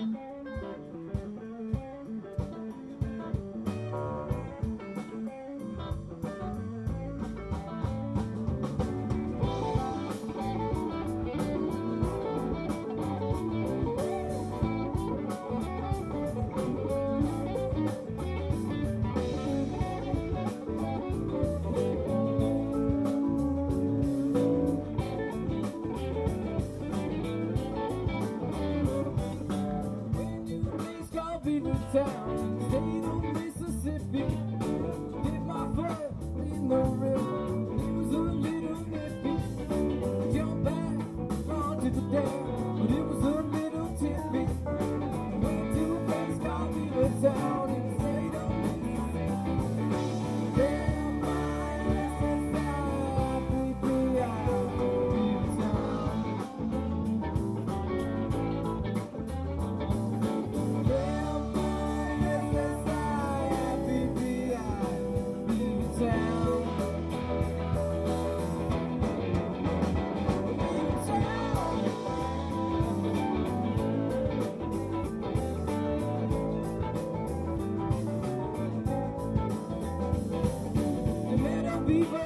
Mm-hmm. town in Mississippi. Did my first in the river. Was a little nippy. Jump back onto the. fever.